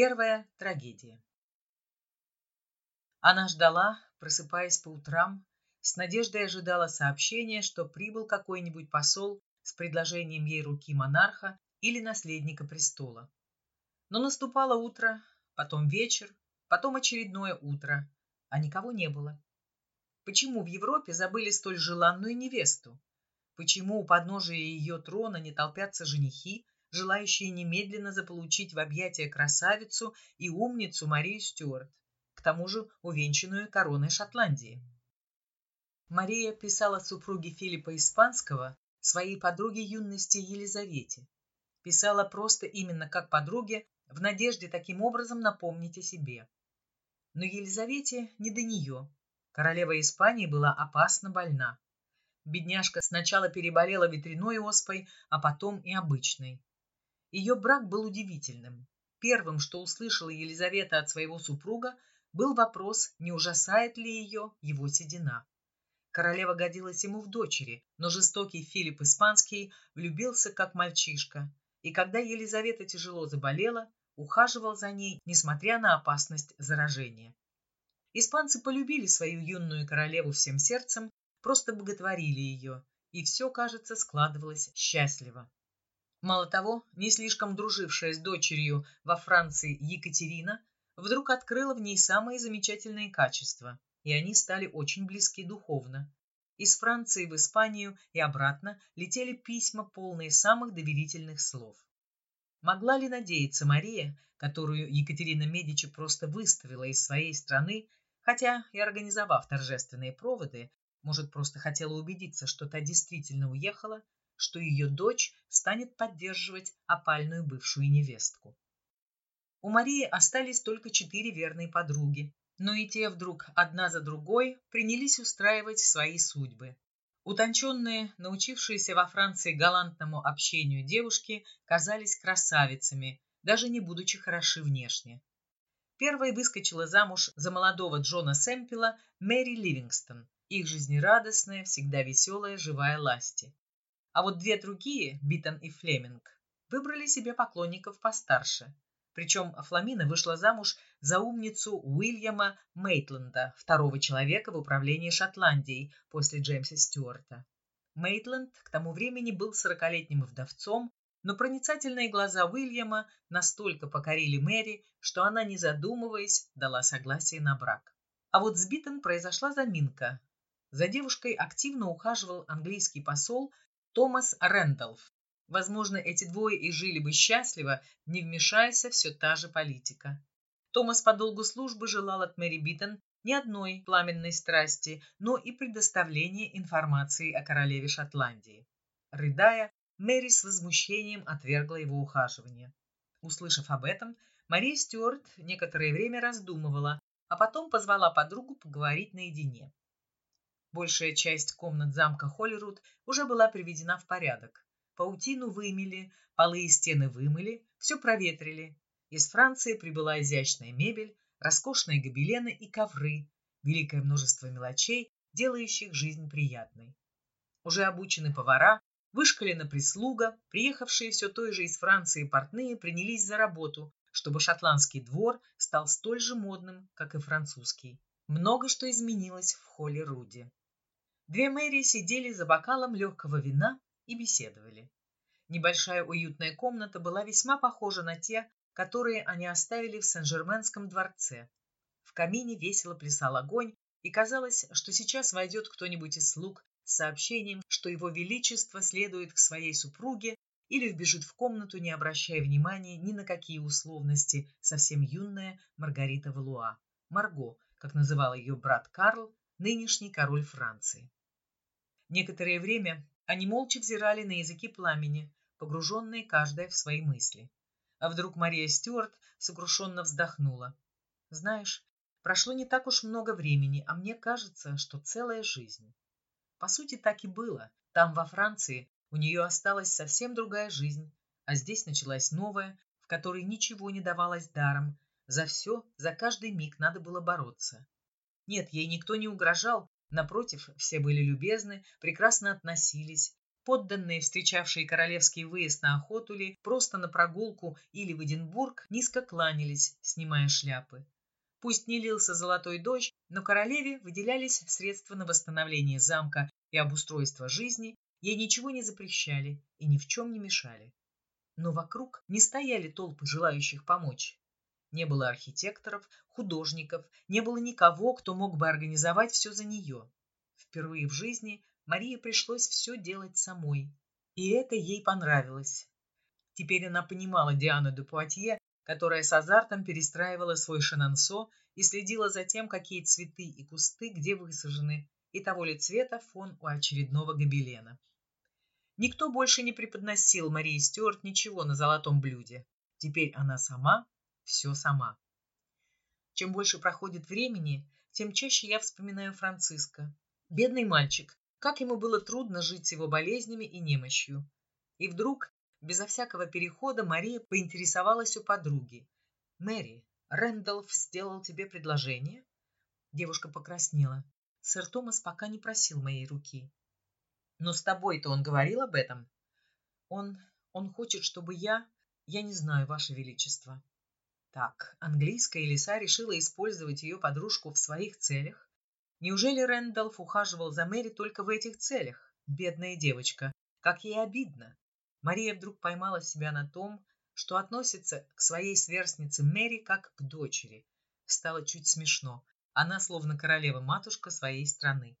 Первая трагедия. Она ждала, просыпаясь по утрам, с надеждой ожидала сообщения, что прибыл какой-нибудь посол с предложением ей руки монарха или наследника престола. Но наступало утро, потом вечер, потом очередное утро, а никого не было. Почему в Европе забыли столь желанную невесту? Почему у подножия ее трона не толпятся женихи, желающие немедленно заполучить в объятия красавицу и умницу Марию Стюарт, к тому же увенчанную короной Шотландии? Мария писала супруге Филиппа Испанского, своей подруге юности Елизавете. Писала просто именно как подруге, в надежде таким образом напомнить о себе. Но Елизавете не до нее, Королева Испании была опасно больна. Бедняжка сначала переболела ветряной оспой, а потом и обычной. Ее брак был удивительным. Первым, что услышала Елизавета от своего супруга, был вопрос, не ужасает ли ее его седина. Королева годилась ему в дочери, но жестокий Филипп Испанский влюбился как мальчишка, и когда Елизавета тяжело заболела, ухаживал за ней, несмотря на опасность заражения. Испанцы полюбили свою юную королеву всем сердцем, просто боготворили ее, и все, кажется, складывалось счастливо. Мало того, не слишком дружившая с дочерью во Франции Екатерина вдруг открыла в ней самые замечательные качества, и они стали очень близки духовно. Из Франции в Испанию и обратно летели письма, полные самых доверительных слов. Могла ли надеяться Мария, которую Екатерина Медичи просто выставила из своей страны, Хотя и организовав торжественные проводы, может, просто хотела убедиться, что та действительно уехала, что ее дочь станет поддерживать опальную бывшую невестку. У Марии остались только четыре верные подруги, но и те вдруг одна за другой принялись устраивать свои судьбы. Утонченные, научившиеся во Франции галантному общению девушки казались красавицами, даже не будучи хороши внешне. Первой выскочила замуж за молодого Джона Сэмпела Мэри Ливингстон, их жизнерадостная, всегда веселая, живая Ласти. А вот две другие, Биттон и Флеминг, выбрали себе поклонников постарше. Причем Фламина вышла замуж за умницу Уильяма Мейтленда, второго человека в управлении Шотландией после Джеймса Стюарта. Мейтленд к тому времени был сорокалетним вдовцом но проницательные глаза Уильяма настолько покорили Мэри, что она, не задумываясь, дала согласие на брак. А вот с Биттон произошла заминка. За девушкой активно ухаживал английский посол Томас Рэндалф. Возможно, эти двое и жили бы счастливо, не вмешайся все та же политика. Томас по долгу службы желал от Мэри Биттон не одной пламенной страсти, но и предоставления информации о королеве Шотландии. Рыдая, Мэри с возмущением отвергла его ухаживание. Услышав об этом, Мария Стюарт некоторое время раздумывала, а потом позвала подругу поговорить наедине. Большая часть комнат замка Холлируд уже была приведена в порядок. Паутину вымели, полы и стены вымыли, все проветрили. Из Франции прибыла изящная мебель, роскошные гобелены и ковры, великое множество мелочей, делающих жизнь приятной. Уже обучены повара, Вышкалена прислуга, приехавшие все той же из Франции портные принялись за работу, чтобы шотландский двор стал столь же модным, как и французский. Много что изменилось в холле Руди. Две Мэри сидели за бокалом легкого вина и беседовали. Небольшая уютная комната была весьма похожа на те, которые они оставили в Сен-Жерменском дворце. В камине весело плясал огонь, и казалось, что сейчас войдет кто-нибудь из слуг с сообщением, что его величество следует к своей супруге или вбежит в комнату, не обращая внимания ни на какие условности, совсем юная Маргарита Валуа, Марго, как называл ее брат Карл, нынешний король Франции. Некоторое время они молча взирали на языки пламени, погруженные каждая в свои мысли. А вдруг Мария Стюарт сокрушенно вздохнула. «Знаешь, прошло не так уж много времени, а мне кажется, что целая жизнь. По сути, так и было. Там, во Франции, у нее осталась совсем другая жизнь, а здесь началась новая, в которой ничего не давалось даром. За все, за каждый миг надо было бороться. Нет, ей никто не угрожал, напротив, все были любезны, прекрасно относились. Подданные, встречавшие королевский выезд на охоту ли, просто на прогулку или в Эдинбург, низко кланялись, снимая шляпы. Пусть не лился золотой дождь, но королеве выделялись средства на восстановление замка и обустройство жизни, ей ничего не запрещали и ни в чем не мешали. Но вокруг не стояли толпы желающих помочь. Не было архитекторов, художников, не было никого, кто мог бы организовать все за нее. Впервые в жизни Марии пришлось все делать самой, и это ей понравилось. Теперь она понимала Диану де Пуатье, которая с азартом перестраивала свой шанансо и следила за тем, какие цветы и кусты где высажены, и того ли цвета фон у очередного гобелена. Никто больше не преподносил Марии Стюарт ничего на золотом блюде. Теперь она сама, все сама. Чем больше проходит времени, тем чаще я вспоминаю Франциска. Бедный мальчик, как ему было трудно жить с его болезнями и немощью. И вдруг, безо всякого перехода, Мария поинтересовалась у подруги. «Мэри, Рэндалф сделал тебе предложение?» Девушка покраснела. Сэр Томас пока не просил моей руки. «Но с тобой-то он говорил об этом?» «Он... он хочет, чтобы я... Я не знаю, Ваше Величество». Так, английская лиса решила использовать ее подружку в своих целях, Неужели Рэндалф ухаживал за Мэри только в этих целях? Бедная девочка, как ей обидно. Мария вдруг поймала себя на том, что относится к своей сверстнице Мэри как к дочери. Стало чуть смешно. Она словно королева-матушка своей страны.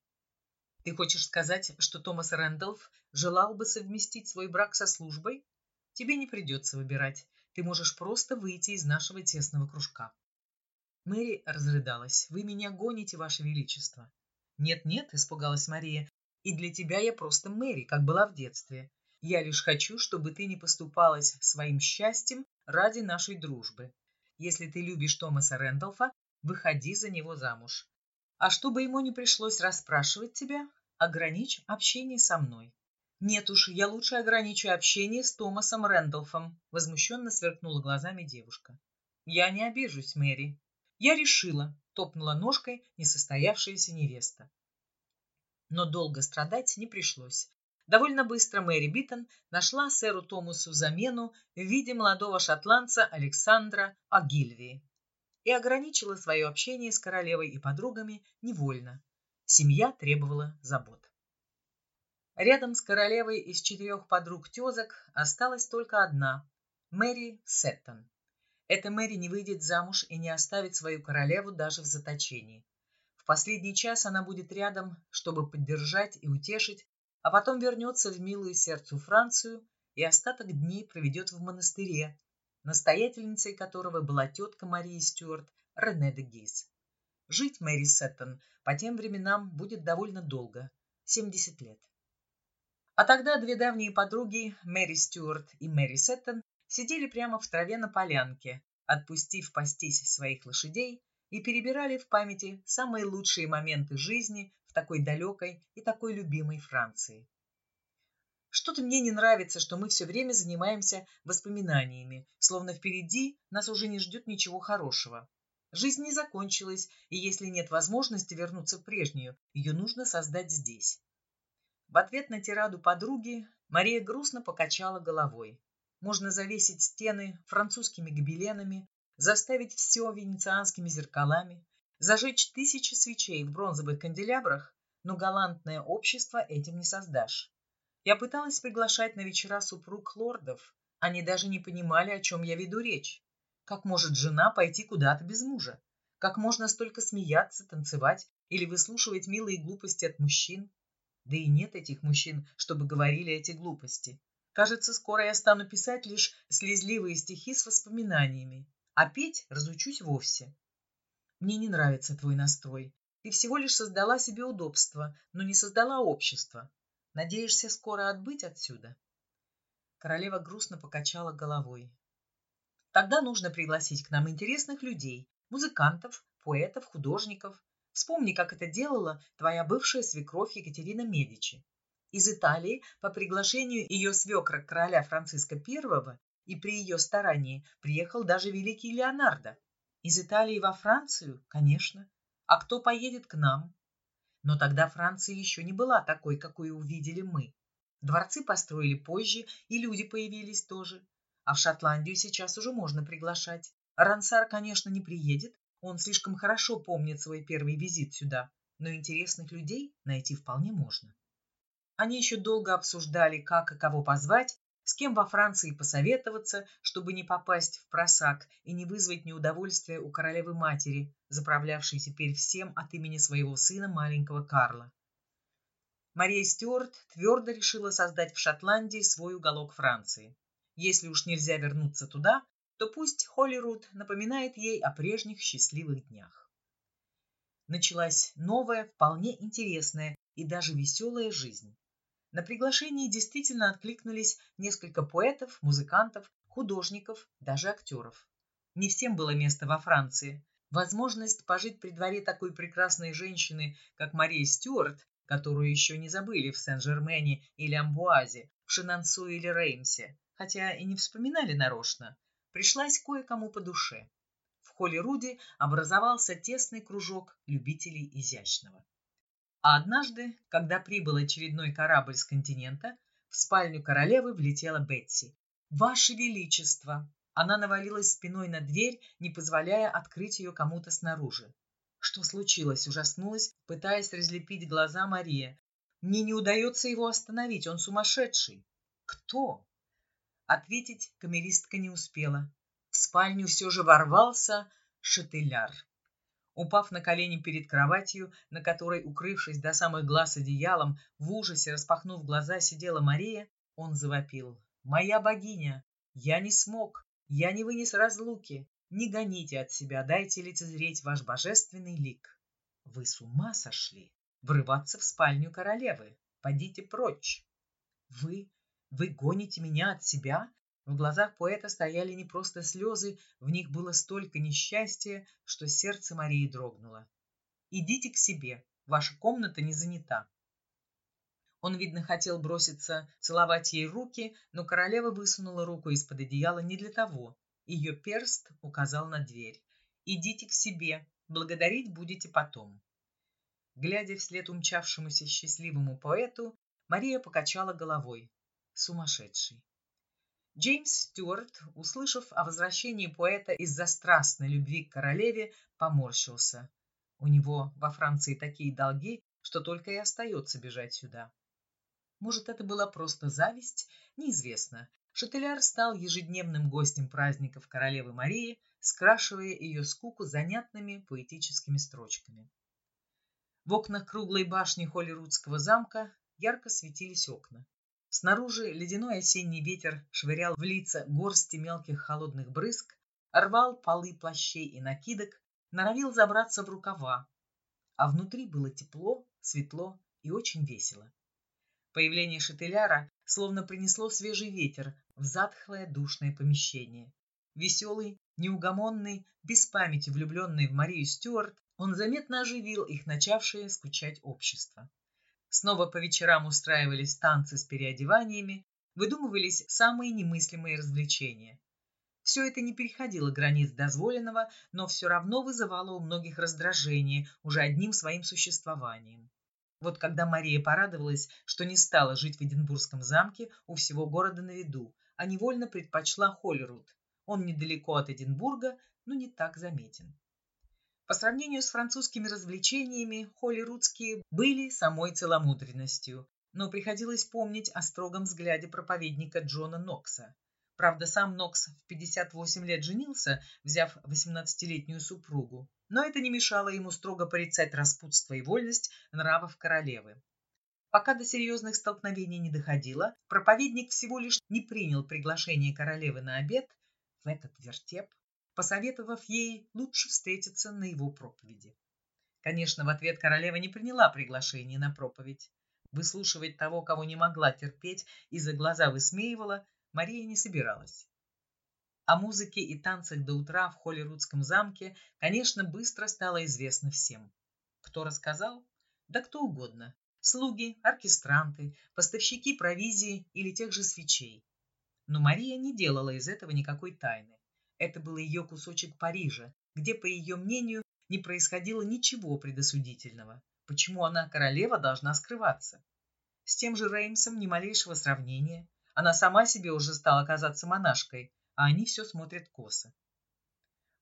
Ты хочешь сказать, что Томас Рэндалф желал бы совместить свой брак со службой? Тебе не придется выбирать. Ты можешь просто выйти из нашего тесного кружка. Мэри разрыдалась. «Вы меня гоните, Ваше Величество!» «Нет-нет», — испугалась Мария, «и для тебя я просто Мэри, как была в детстве. Я лишь хочу, чтобы ты не поступалась своим счастьем ради нашей дружбы. Если ты любишь Томаса Рэндалфа, выходи за него замуж. А чтобы ему не пришлось расспрашивать тебя, ограничь общение со мной». «Нет уж, я лучше ограничу общение с Томасом Рэндалфом», возмущенно сверкнула глазами девушка. «Я не обижусь, Мэри. Я решила, топнула ножкой несостоявшаяся невеста. Но долго страдать не пришлось. Довольно быстро Мэри Биттон нашла сэру Томасу замену в виде молодого шотландца Александра Огилви и ограничила свое общение с королевой и подругами невольно. Семья требовала забот. Рядом с королевой из четырех подруг-тезок осталась только одна – Мэри Сеттон. Эта Мэри не выйдет замуж и не оставит свою королеву даже в заточении. В последний час она будет рядом, чтобы поддержать и утешить, а потом вернется в милую сердцу Францию и остаток дней проведет в монастыре, настоятельницей которого была тетка Марии Стюарт Рене де Гиз. Жить Мэри Сеттон по тем временам будет довольно долго – 70 лет. А тогда две давние подруги, Мэри Стюарт и Мэри Сеттон, сидели прямо в траве на полянке, отпустив пастись своих лошадей, и перебирали в памяти самые лучшие моменты жизни в такой далекой и такой любимой Франции. Что-то мне не нравится, что мы все время занимаемся воспоминаниями, словно впереди нас уже не ждет ничего хорошего. Жизнь не закончилась, и если нет возможности вернуться в прежнюю, ее нужно создать здесь. В ответ на тираду подруги Мария грустно покачала головой. Можно завесить стены французскими гобеленами, заставить все венецианскими зеркалами, зажечь тысячи свечей в бронзовых канделябрах, но галантное общество этим не создашь. Я пыталась приглашать на вечера супруг лордов. Они даже не понимали, о чем я веду речь. Как может жена пойти куда-то без мужа? Как можно столько смеяться, танцевать или выслушивать милые глупости от мужчин? Да и нет этих мужчин, чтобы говорили эти глупости. Кажется, скоро я стану писать лишь слезливые стихи с воспоминаниями, а петь разучусь вовсе. Мне не нравится твой настрой. Ты всего лишь создала себе удобство, но не создала общество. Надеешься скоро отбыть отсюда?» Королева грустно покачала головой. «Тогда нужно пригласить к нам интересных людей, музыкантов, поэтов, художников. Вспомни, как это делала твоя бывшая свекровь Екатерина Медичи. Из Италии по приглашению ее свекра короля Франциска I и при ее старании приехал даже великий Леонардо. Из Италии во Францию, конечно. А кто поедет к нам? Но тогда Франция еще не была такой, какую увидели мы. Дворцы построили позже, и люди появились тоже. А в Шотландию сейчас уже можно приглашать. Рансар, конечно, не приедет, он слишком хорошо помнит свой первый визит сюда, но интересных людей найти вполне можно. Они еще долго обсуждали, как и кого позвать, с кем во Франции посоветоваться, чтобы не попасть в просак и не вызвать неудовольствия у королевы-матери, заправлявшей теперь всем от имени своего сына маленького Карла. Мария Стюарт твердо решила создать в Шотландии свой уголок Франции. Если уж нельзя вернуться туда, то пусть Холлируд напоминает ей о прежних счастливых днях. Началась новая, вполне интересная и даже веселая жизнь. На приглашение действительно откликнулись несколько поэтов, музыкантов, художников, даже актеров. Не всем было место во Франции. Возможность пожить при дворе такой прекрасной женщины, как Мария Стюарт, которую еще не забыли в Сен-Жермене или Амбуазе, в Шинансу или Реймсе, хотя и не вспоминали нарочно, пришлась кое-кому по душе. В холле Руди образовался тесный кружок любителей изящного. А однажды, когда прибыл очередной корабль с континента, в спальню королевы влетела Бетси. «Ваше Величество!» Она навалилась спиной на дверь, не позволяя открыть ее кому-то снаружи. «Что случилось?» – ужаснулась, пытаясь разлепить глаза Мария. «Мне не удается его остановить, он сумасшедший». «Кто?» Ответить камеристка не успела. В спальню все же ворвался шателяр. Упав на колени перед кроватью, на которой, укрывшись до самых глаз одеялом, в ужасе распахнув глаза, сидела Мария, он завопил. «Моя богиня! Я не смог! Я не вынес разлуки! Не гоните от себя, дайте лицезреть ваш божественный лик!» «Вы с ума сошли? Врываться в спальню королевы! Подите прочь!» «Вы... вы гоните меня от себя? В глазах поэта стояли не просто слезы, в них было столько несчастья, что сердце Марии дрогнуло. «Идите к себе, ваша комната не занята». Он, видно, хотел броситься, целовать ей руки, но королева высунула руку из-под одеяла не для того. Ее перст указал на дверь. «Идите к себе, благодарить будете потом». Глядя вслед умчавшемуся счастливому поэту, Мария покачала головой. Сумасшедший. Джеймс Стюарт, услышав о возвращении поэта из-за страстной любви к королеве, поморщился. У него во Франции такие долги, что только и остается бежать сюда. Может, это была просто зависть? Неизвестно. Шателяр стал ежедневным гостем праздников королевы Марии, скрашивая ее скуку занятными поэтическими строчками. В окнах круглой башни Холлирудского замка ярко светились окна. Снаружи ледяной осенний ветер швырял в лица горсти мелких холодных брызг, рвал полы плащей и накидок, норовил забраться в рукава. А внутри было тепло, светло и очень весело. Появление шателяра словно принесло свежий ветер в затхлое душное помещение. Веселый, неугомонный, без памяти влюбленный в Марию Стюарт, он заметно оживил их начавшее скучать общество. Снова по вечерам устраивались танцы с переодеваниями, выдумывались самые немыслимые развлечения. Все это не переходило границ дозволенного, но все равно вызывало у многих раздражение уже одним своим существованием. Вот когда Мария порадовалась, что не стала жить в Эдинбургском замке у всего города на виду, а невольно предпочла Холлируд. Он недалеко от Эдинбурга, но не так заметен. По сравнению с французскими развлечениями, холлирудские были самой целомудренностью, но приходилось помнить о строгом взгляде проповедника Джона Нокса. Правда, сам Нокс в 58 лет женился, взяв 18-летнюю супругу, но это не мешало ему строго порицать распутство и вольность нравов королевы. Пока до серьезных столкновений не доходило, проповедник всего лишь не принял приглашение королевы на обед в этот вертеп, посоветовав ей лучше встретиться на его проповеди. Конечно, в ответ королева не приняла приглашение на проповедь. Выслушивать того, кого не могла терпеть и за глаза высмеивала, Мария не собиралась. О музыке и танцах до утра в Холлирудском замке, конечно, быстро стало известно всем. Кто рассказал? Да кто угодно. Слуги, оркестранты, поставщики провизии или тех же свечей. Но Мария не делала из этого никакой тайны. Это был ее кусочек Парижа, где, по ее мнению, не происходило ничего предосудительного. Почему она, королева, должна скрываться? С тем же Реймсом ни малейшего сравнения. Она сама себе уже стала казаться монашкой, а они все смотрят косо.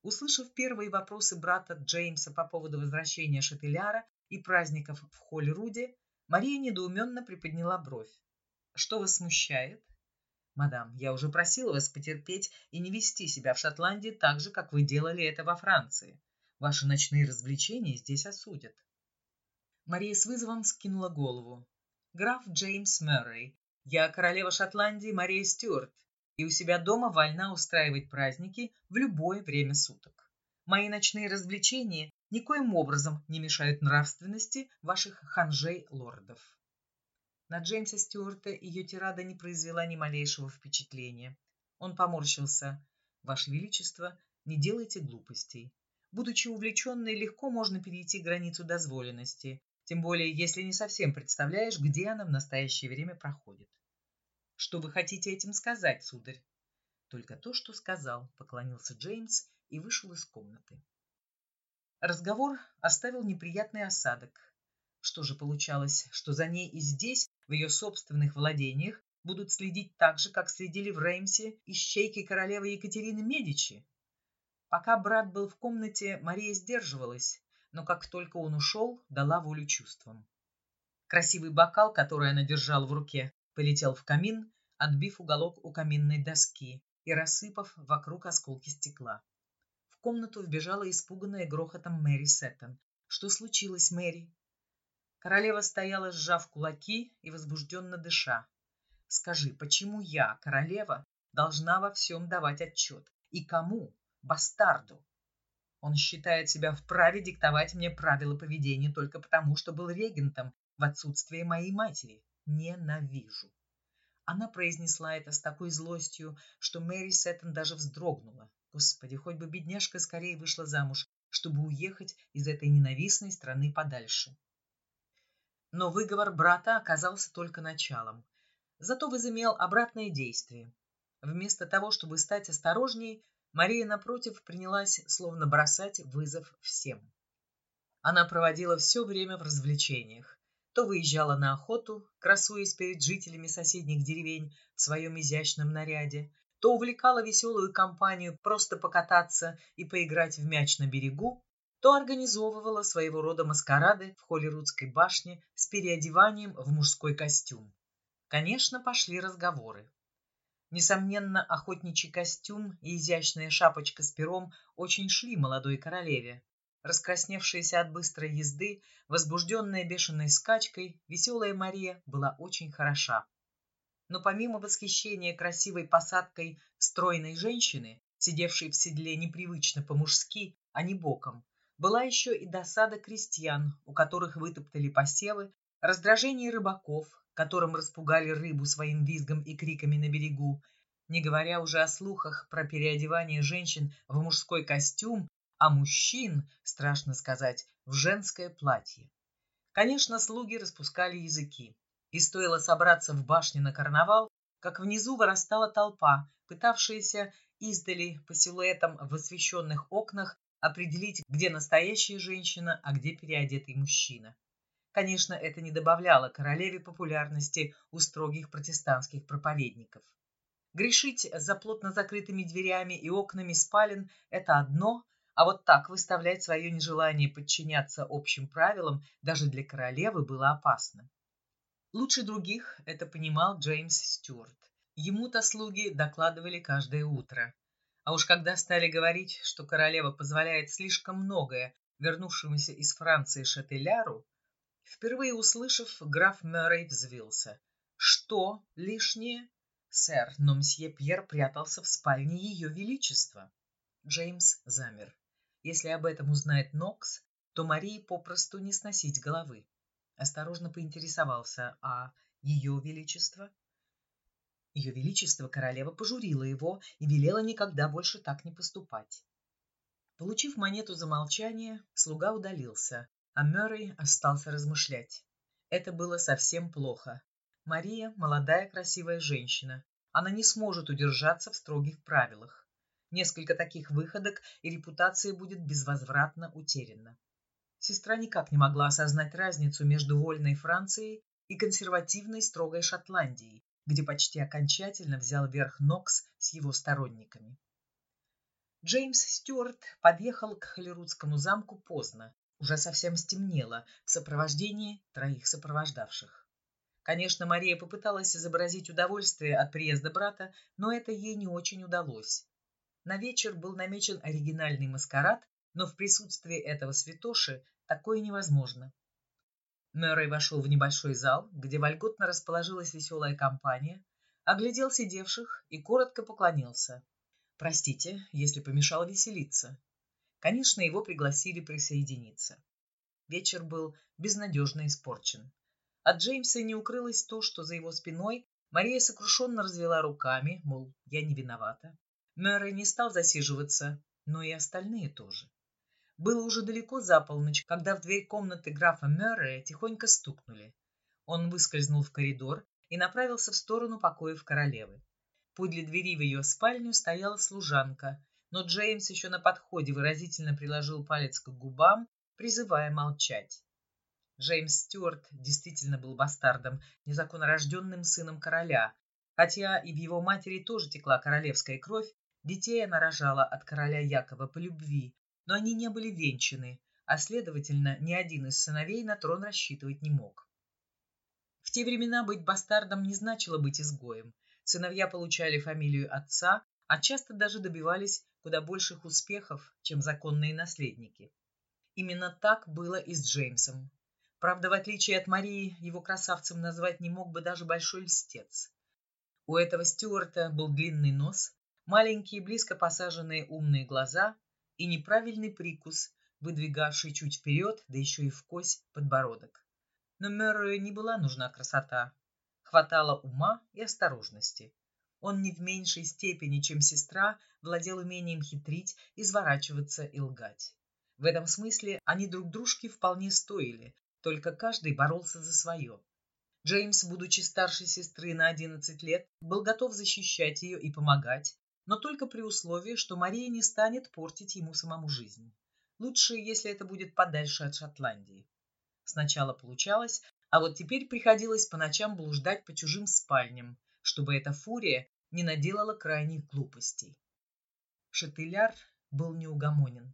Услышав первые вопросы брата Джеймса по поводу возвращения Шателяра и праздников в Холлируде, Мария недоуменно приподняла бровь. «Что вас смущает?» «Мадам, я уже просила вас потерпеть и не вести себя в Шотландии так же, как вы делали это во Франции. Ваши ночные развлечения здесь осудят». Мария с вызовом скинула голову. «Граф Джеймс Мэррей, я королева Шотландии Мария Стюарт, и у себя дома вольна устраивать праздники в любое время суток. Мои ночные развлечения никоим образом не мешают нравственности ваших ханжей-лордов. На Джеймса Стюарта ее тирада не произвела ни малейшего впечатления. Он поморщился. «Ваше Величество, не делайте глупостей. Будучи увлеченной, легко можно перейти границу дозволенности, тем более если не совсем представляешь, где она в настоящее время проходит. Что вы хотите этим сказать, сударь? Только то, что сказал, поклонился Джеймс и вышел из комнаты. Разговор оставил неприятный осадок. Что же получалось, что за ней и здесь, в ее собственных владениях, будут следить так же, как следили в Реймсе ищейки королевы Екатерины Медичи? Пока брат был в комнате, Мария сдерживалась, но как только он ушел, дала волю чувствам. Красивый бокал, который она держала в руке, полетел в камин, отбив уголок у каминной доски и рассыпав вокруг осколки стекла. В комнату вбежала испуганная грохотом Мэри Сеттон. «Что случилось, Мэри?» Королева стояла, сжав кулаки и возбужденно дыша. «Скажи, почему я, королева, должна во всем давать отчет? И кому? Бастарду!» Он считает себя вправе диктовать мне правила поведения только потому, что был регентом в отсутствие моей матери. Ненавижу. Она произнесла это с такой злостью, что Мэри Сеттон даже вздрогнула. Господи, хоть бы бедняжка скорее вышла замуж, чтобы уехать из этой ненавистной страны подальше. Но выговор брата оказался только началом. Зато возымел обратное действие. Вместо того, чтобы стать осторожней, Мария, напротив, принялась словно бросать вызов всем. Она проводила все время в развлечениях то выезжала на охоту, красуясь перед жителями соседних деревень в своем изящном наряде, то увлекала веселую компанию просто покататься и поиграть в мяч на берегу, то организовывала своего рода маскарады в Холлирудской башне с переодеванием в мужской костюм. Конечно, пошли разговоры. Несомненно, охотничий костюм и изящная шапочка с пером очень шли молодой королеве, Раскрасневшаяся от быстрой езды, возбужденная бешеной скачкой, веселая Мария была очень хороша. Но помимо восхищения красивой посадкой стройной женщины, сидевшей в седле непривычно по-мужски, а не боком, была еще и досада крестьян, у которых вытоптали посевы, раздражение рыбаков, которым распугали рыбу своим визгом и криками на берегу, не говоря уже о слухах про переодевание женщин в мужской костюм а мужчин, страшно сказать, в женское платье. Конечно, слуги распускали языки. И стоило собраться в башне на карнавал, как внизу вырастала толпа, пытавшаяся издали по силуэтам в освещенных окнах определить, где настоящая женщина, а где переодетый мужчина. Конечно, это не добавляло королеве популярности у строгих протестантских проповедников. Грешить за плотно закрытыми дверями и окнами спален – это одно, а вот так выставлять свое нежелание подчиняться общим правилам даже для королевы было опасно. Лучше других это понимал Джеймс Стюарт. Ему-то слуги докладывали каждое утро. А уж когда стали говорить, что королева позволяет слишком многое вернувшемуся из Франции Шателяру, впервые услышав, граф Мэррей взвился. «Что лишнее?» «Сэр, но мсье Пьер прятался в спальне Ее Величества». Джеймс замер. Если об этом узнает Нокс, то Марии попросту не сносить головы. Осторожно поинтересовался, а ее величество? Ее величество королева пожурила его и велела никогда больше так не поступать. Получив монету за молчание, слуга удалился, а Мэррей остался размышлять. Это было совсем плохо. Мария – молодая красивая женщина. Она не сможет удержаться в строгих правилах. Несколько таких выходок, и репутация будет безвозвратно утеряна. Сестра никак не могла осознать разницу между вольной Францией и консервативной строгой Шотландией, где почти окончательно взял верх Нокс с его сторонниками. Джеймс Стюарт подъехал к Холлирудскому замку поздно, уже совсем стемнело, в сопровождении троих сопровождавших. Конечно, Мария попыталась изобразить удовольствие от приезда брата, но это ей не очень удалось. На вечер был намечен оригинальный маскарад, но в присутствии этого святоши такое невозможно. Мэррей вошел в небольшой зал, где вольготно расположилась веселая компания, оглядел сидевших и коротко поклонился. Простите, если помешал веселиться. Конечно, его пригласили присоединиться. Вечер был безнадежно испорчен. От Джеймса не укрылось то, что за его спиной Мария сокрушенно развела руками, мол, я не виновата. Мэррей не стал засиживаться, но и остальные тоже. Было уже далеко за полночь, когда в дверь комнаты графа Мёррея тихонько стукнули. Он выскользнул в коридор и направился в сторону покоев королевы. Подле двери в ее спальню стояла служанка, но Джеймс еще на подходе выразительно приложил палец к губам, призывая молчать. Джеймс Стюарт действительно был бастардом, незаконнорожденным сыном короля, хотя и в его матери тоже текла королевская кровь, детей она рожала от короля Якова по любви, но они не были венчаны, а, следовательно, ни один из сыновей на трон рассчитывать не мог. В те времена быть бастардом не значило быть изгоем. Сыновья получали фамилию отца, а часто даже добивались куда больших успехов, чем законные наследники. Именно так было и с Джеймсом. Правда, в отличие от Марии, его красавцем назвать не мог бы даже большой льстец. У этого Стюарта был длинный нос, маленькие близко посаженные умные глаза и неправильный прикус, выдвигавший чуть вперед, да еще и в кость подбородок. Но Мэррою не была нужна красота. Хватало ума и осторожности. Он не в меньшей степени, чем сестра, владел умением хитрить, изворачиваться и лгать. В этом смысле они друг дружке вполне стоили, только каждый боролся за свое. Джеймс, будучи старше сестры на 11 лет, был готов защищать ее и помогать, но только при условии, что Мария не станет портить ему самому жизнь. Лучше, если это будет подальше от Шотландии. Сначала получалось, а вот теперь приходилось по ночам блуждать по чужим спальням, чтобы эта фурия не наделала крайних глупостей. Шатыляр был неугомонен.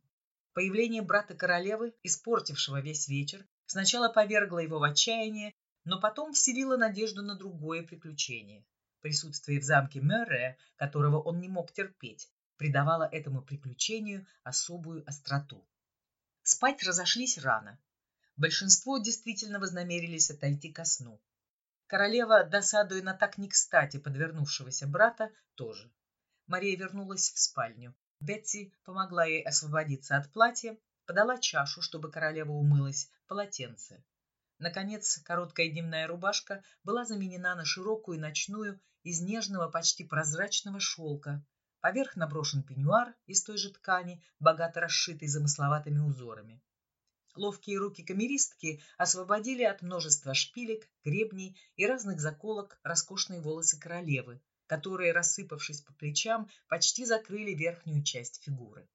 Появление брата королевы, испортившего весь вечер, сначала повергло его в отчаяние, но потом вселило надежду на другое приключение. Присутствие в замке Мёррея, которого он не мог терпеть, придавало этому приключению особую остроту. Спать разошлись рано. Большинство действительно вознамерились отойти ко сну. Королева, досадуя на так не кстати подвернувшегося брата, тоже. Мария вернулась в спальню. Бетси помогла ей освободиться от платья, подала чашу, чтобы королева умылась, полотенце. Наконец, короткая дневная рубашка была заменена на широкую ночную из нежного, почти прозрачного шелка. Поверх наброшен пеньюар из той же ткани, богато расшитый замысловатыми узорами. Ловкие руки камеристки освободили от множества шпилек, гребней и разных заколок роскошные волосы королевы, которые, рассыпавшись по плечам, почти закрыли верхнюю часть фигуры.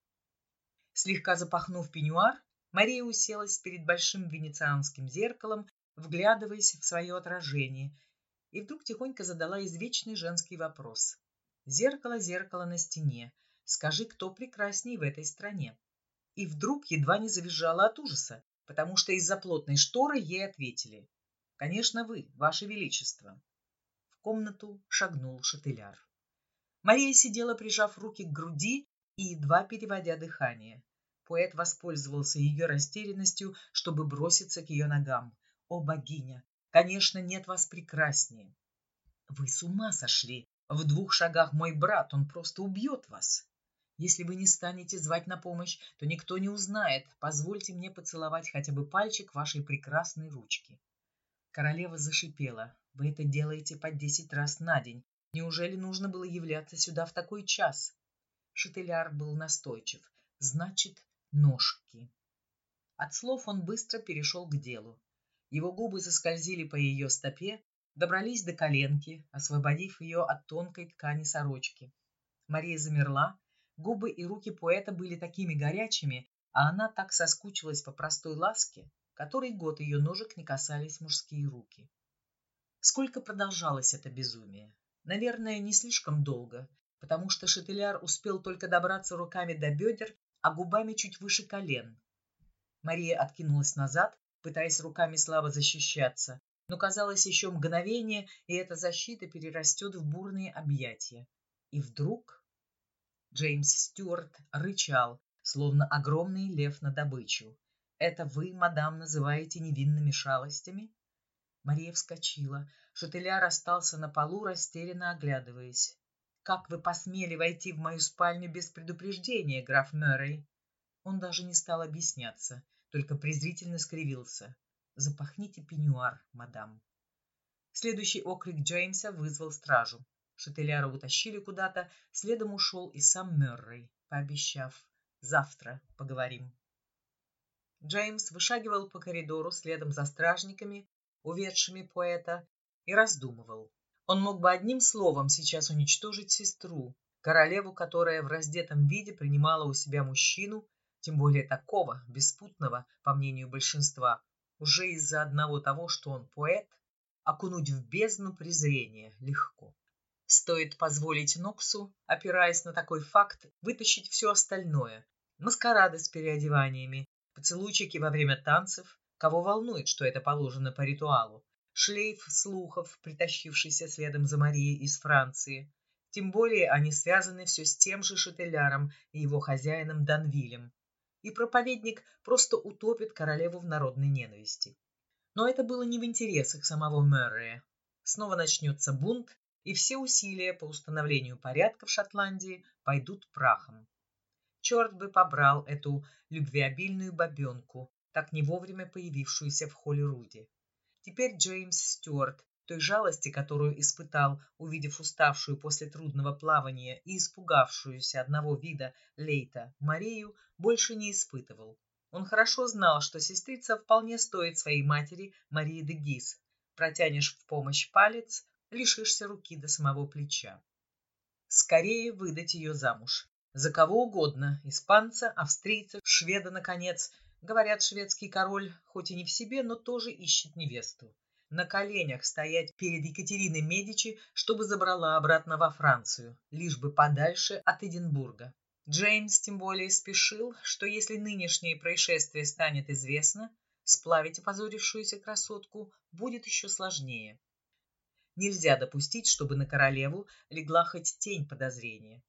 Слегка запахнув пеньюар, Мария уселась перед большим венецианским зеркалом, вглядываясь в свое отражение и вдруг тихонько задала извечный женский вопрос. «Зеркало, зеркало на стене, скажи, кто прекрасней в этой стране?» И вдруг едва не завизжала от ужаса, потому что из-за плотной шторы ей ответили. «Конечно, вы, ваше величество». В комнату шагнул шатыляр. Мария сидела, прижав руки к груди и едва переводя дыхание. Поэт воспользовался ее растерянностью, чтобы броситься к ее ногам. «О, богиня! Конечно, нет вас прекраснее. Вы с ума сошли. В двух шагах мой брат, он просто убьет вас. Если вы не станете звать на помощь, то никто не узнает. Позвольте мне поцеловать хотя бы пальчик вашей прекрасной ручки. Королева зашипела. Вы это делаете по десять раз на день. Неужели нужно было являться сюда в такой час? Шателяр был настойчив. Значит, ножки. От слов он быстро перешел к делу. Его губы заскользили по ее стопе, добрались до коленки, освободив ее от тонкой ткани сорочки. Мария замерла, губы и руки поэта были такими горячими, а она так соскучилась по простой ласке, который год ее ножек не касались мужские руки. Сколько продолжалось это безумие? Наверное, не слишком долго, потому что Шателяр успел только добраться руками до бедер, а губами чуть выше колен. Мария откинулась назад, пытаясь руками слабо защищаться, но казалось еще мгновение, и эта защита перерастет в бурные объятия. И вдруг Джеймс Стюарт рычал, словно огромный лев на добычу. «Это вы, мадам, называете невинными шалостями?» Мария вскочила. Шателяр остался на полу, растерянно оглядываясь. «Как вы посмели войти в мою спальню без предупреждения, граф Мэррей?» Он даже не стал объясняться, только презрительно скривился. «Запахните пеньюар, мадам». Следующий окрик Джеймса вызвал стражу. Шателяра утащили куда-то, следом ушел и сам Мэррей, пообещав «завтра поговорим». Джеймс вышагивал по коридору следом за стражниками, уведшими поэта, и раздумывал. Он мог бы одним словом сейчас уничтожить сестру, королеву, которая в раздетом виде принимала у себя мужчину, тем более такого, беспутного, по мнению большинства, уже из-за одного того, что он поэт, окунуть в бездну презрения легко. Стоит позволить Ноксу, опираясь на такой факт, вытащить все остальное. Маскарады с переодеваниями, поцелуйчики во время танцев, кого волнует, что это положено по ритуалу, шлейф слухов, притащившийся следом за Марией из Франции. Тем более они связаны все с тем же Шателяром и его хозяином Данвилем, и проповедник просто утопит королеву в народной ненависти. Но это было не в интересах самого Мэррея. Снова начнется бунт, и все усилия по установлению порядка в Шотландии пойдут прахом. Черт бы побрал эту любвеобильную бабенку, так не вовремя появившуюся в холле Руди. Теперь Джеймс Стюарт той жалости, которую испытал, увидев уставшую после трудного плавания и испугавшуюся одного вида Лейта Марию, больше не испытывал. Он хорошо знал, что сестрица вполне стоит своей матери Марии де Гиз. Протянешь в помощь палец, лишишься руки до самого плеча. Скорее выдать ее замуж. За кого угодно, испанца, австрийца, шведа, наконец. Говорят, шведский король, хоть и не в себе, но тоже ищет невесту на коленях стоять перед Екатериной Медичи, чтобы забрала обратно во Францию, лишь бы подальше от Эдинбурга. Джеймс тем более спешил, что если нынешнее происшествие станет известно, сплавить опозорившуюся красотку будет еще сложнее. Нельзя допустить, чтобы на королеву легла хоть тень подозрения.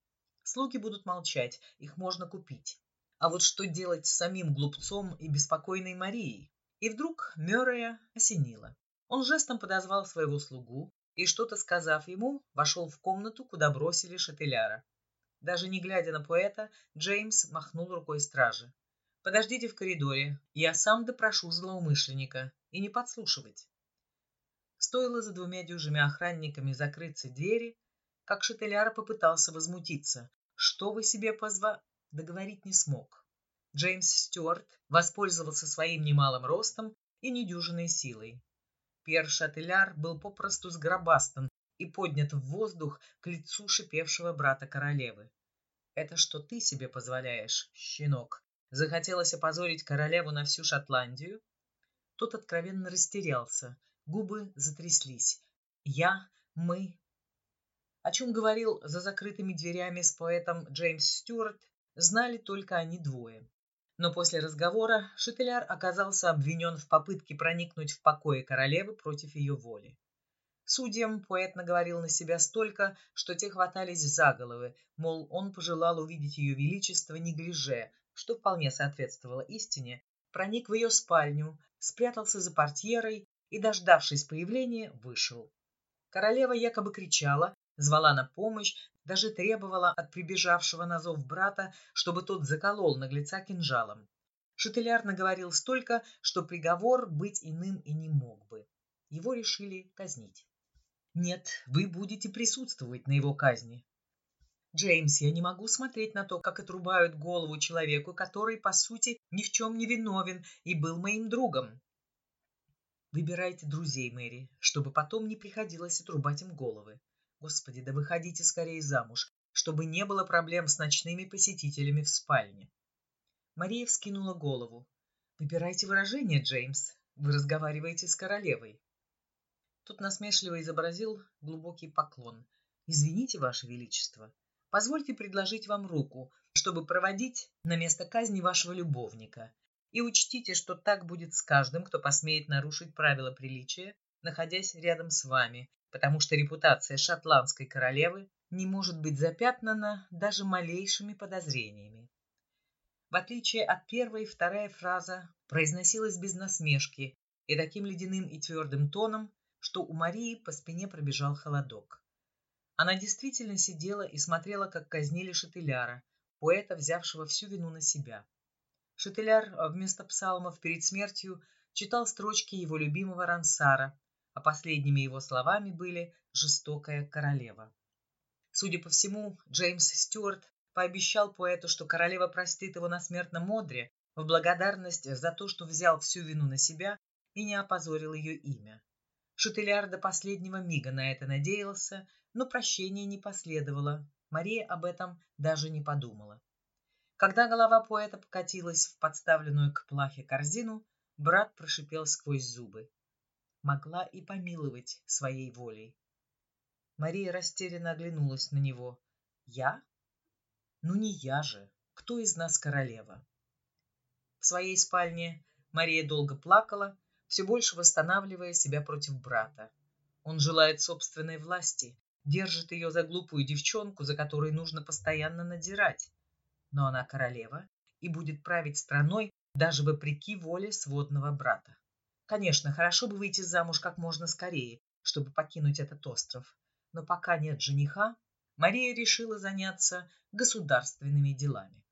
Слуги будут молчать, их можно купить. А вот что делать с самим глупцом и беспокойной Марией? И вдруг Мёррея осенило. Он жестом подозвал своего слугу и, что-то сказав ему, вошел в комнату, куда бросили шателяра. Даже не глядя на поэта, Джеймс махнул рукой стражи. «Подождите в коридоре, я сам допрошу злоумышленника, и не подслушивать». Стоило за двумя дюжими охранниками закрыться двери, как Шателяра попытался возмутиться. «Что вы себе позва...» Договорить не смог. Джеймс Стюарт воспользовался своим немалым ростом и недюжиной силой. Пьер Шателяр был попросту сгробастан и поднят в воздух к лицу шипевшего брата королевы. «Это что ты себе позволяешь, щенок? Захотелось опозорить королеву на всю Шотландию?» Тот откровенно растерялся, губы затряслись. «Я, мы...» О чем говорил за закрытыми дверями с поэтом Джеймс Стюарт, знали только они двое. Но после разговора Шателяр оказался обвинен в попытке проникнуть в покои королевы против ее воли. Судьям поэт наговорил на себя столько, что те хватались за головы, мол, он пожелал увидеть ее величество неглиже, что вполне соответствовало истине, проник в ее спальню, спрятался за портьерой и, дождавшись появления, вышел. Королева якобы кричала, звала на помощь, даже требовала от прибежавшего на зов брата, чтобы тот заколол наглеца кинжалом. Шателяр наговорил столько, что приговор быть иным и не мог бы. Его решили казнить. Нет, вы будете присутствовать на его казни. Джеймс, я не могу смотреть на то, как отрубают голову человеку, который, по сути, ни в чем не виновен и был моим другом. Выбирайте друзей, Мэри, чтобы потом не приходилось отрубать им головы. Господи, да выходите скорее замуж, чтобы не было проблем с ночными посетителями в спальне. Мария вскинула голову. Выбирайте выражение, Джеймс. Вы разговариваете с королевой. Тут насмешливо изобразил глубокий поклон. «Извините, Ваше Величество, позвольте предложить вам руку, чтобы проводить на место казни вашего любовника. И учтите, что так будет с каждым, кто посмеет нарушить правила приличия, находясь рядом с вами, потому что репутация шотландской королевы не может быть запятнана даже малейшими подозрениями. В отличие от первой, вторая фраза произносилась без насмешки и таким ледяным и твердым тоном, что у Марии по спине пробежал холодок. Она действительно сидела и смотрела, как казнили Шателяра, поэта, взявшего всю вину на себя. Шателяр вместо псалмов перед смертью читал строчки его любимого Рансара, а последними его словами были «жестокая королева». Судя по всему, Джеймс Стюарт пообещал поэту, что королева простит его на смертном одре в благодарность за то, что взял всю вину на себя и не опозорил ее имя. Шутеляр до последнего мига на это надеялся, но прощения не последовало. Мария об этом даже не подумала. Когда голова поэта покатилась в подставленную к плахе корзину, брат прошипел сквозь зубы. Могла и помиловать своей волей. Мария растерянно оглянулась на него. «Я? Ну не я же. Кто из нас королева?» В своей спальне Мария долго плакала, все больше восстанавливая себя против брата. Он желает собственной власти, держит ее за глупую девчонку, за которой нужно постоянно надирать. Но она королева и будет править страной даже вопреки воле сводного брата. Конечно, хорошо бы выйти замуж как можно скорее, чтобы покинуть этот остров. Но пока нет жениха, Мария решила заняться государственными делами.